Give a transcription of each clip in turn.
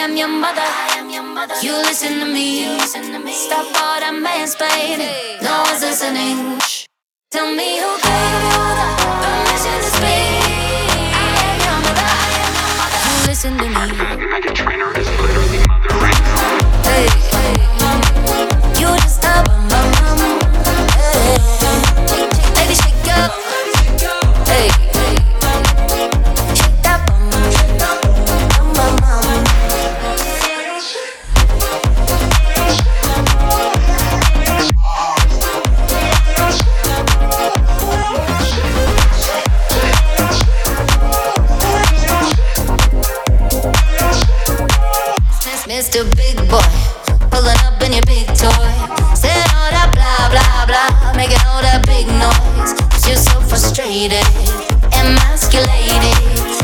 am your mother. You listen to me. Stop all that mansplaining. No one's listening. Tell me who gave you the permission to speak. I am your mother. You listen to me. I can train Mr. Big Boy, pulling up in your big toy. Saying all that blah, blah, blah, making all that big noise. Cause you're so frustrated, emasculated.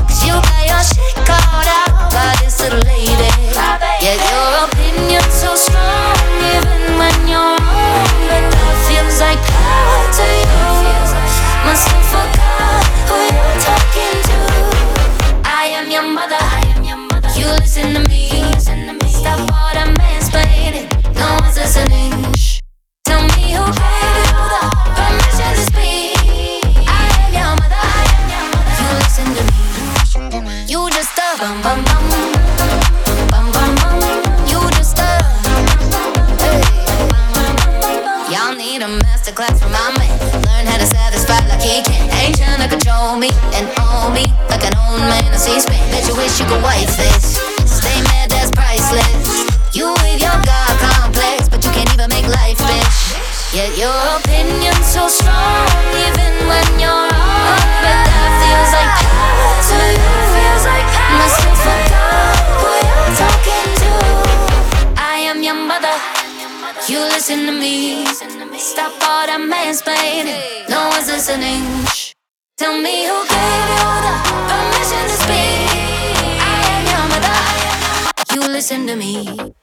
Cause you got your shit called out by this little lady. Yeah, your opinion's so strong, even when you're wrong. But that feels like power to you. Must have forgot who you're talking to. I am your mother. You listen to me. Y'all need a masterclass from my man. Learn how to satisfy like he can. Ain't tryna control me and own me like an old man on C-SPAN. Bet you wish you could wife this. Stay mad, that's priceless. You with your God complex, but you can't even make life, bitch. Yet your opinion's so strong, even when you're wrong. But that feels like power to you. Feels like power Must forgot who you're talking to. I am your mother. You listen to me. Stop all that mansplaining. No one's listening. Shh. Tell me who gave you the permission to speak. I am your mother. You listen to me.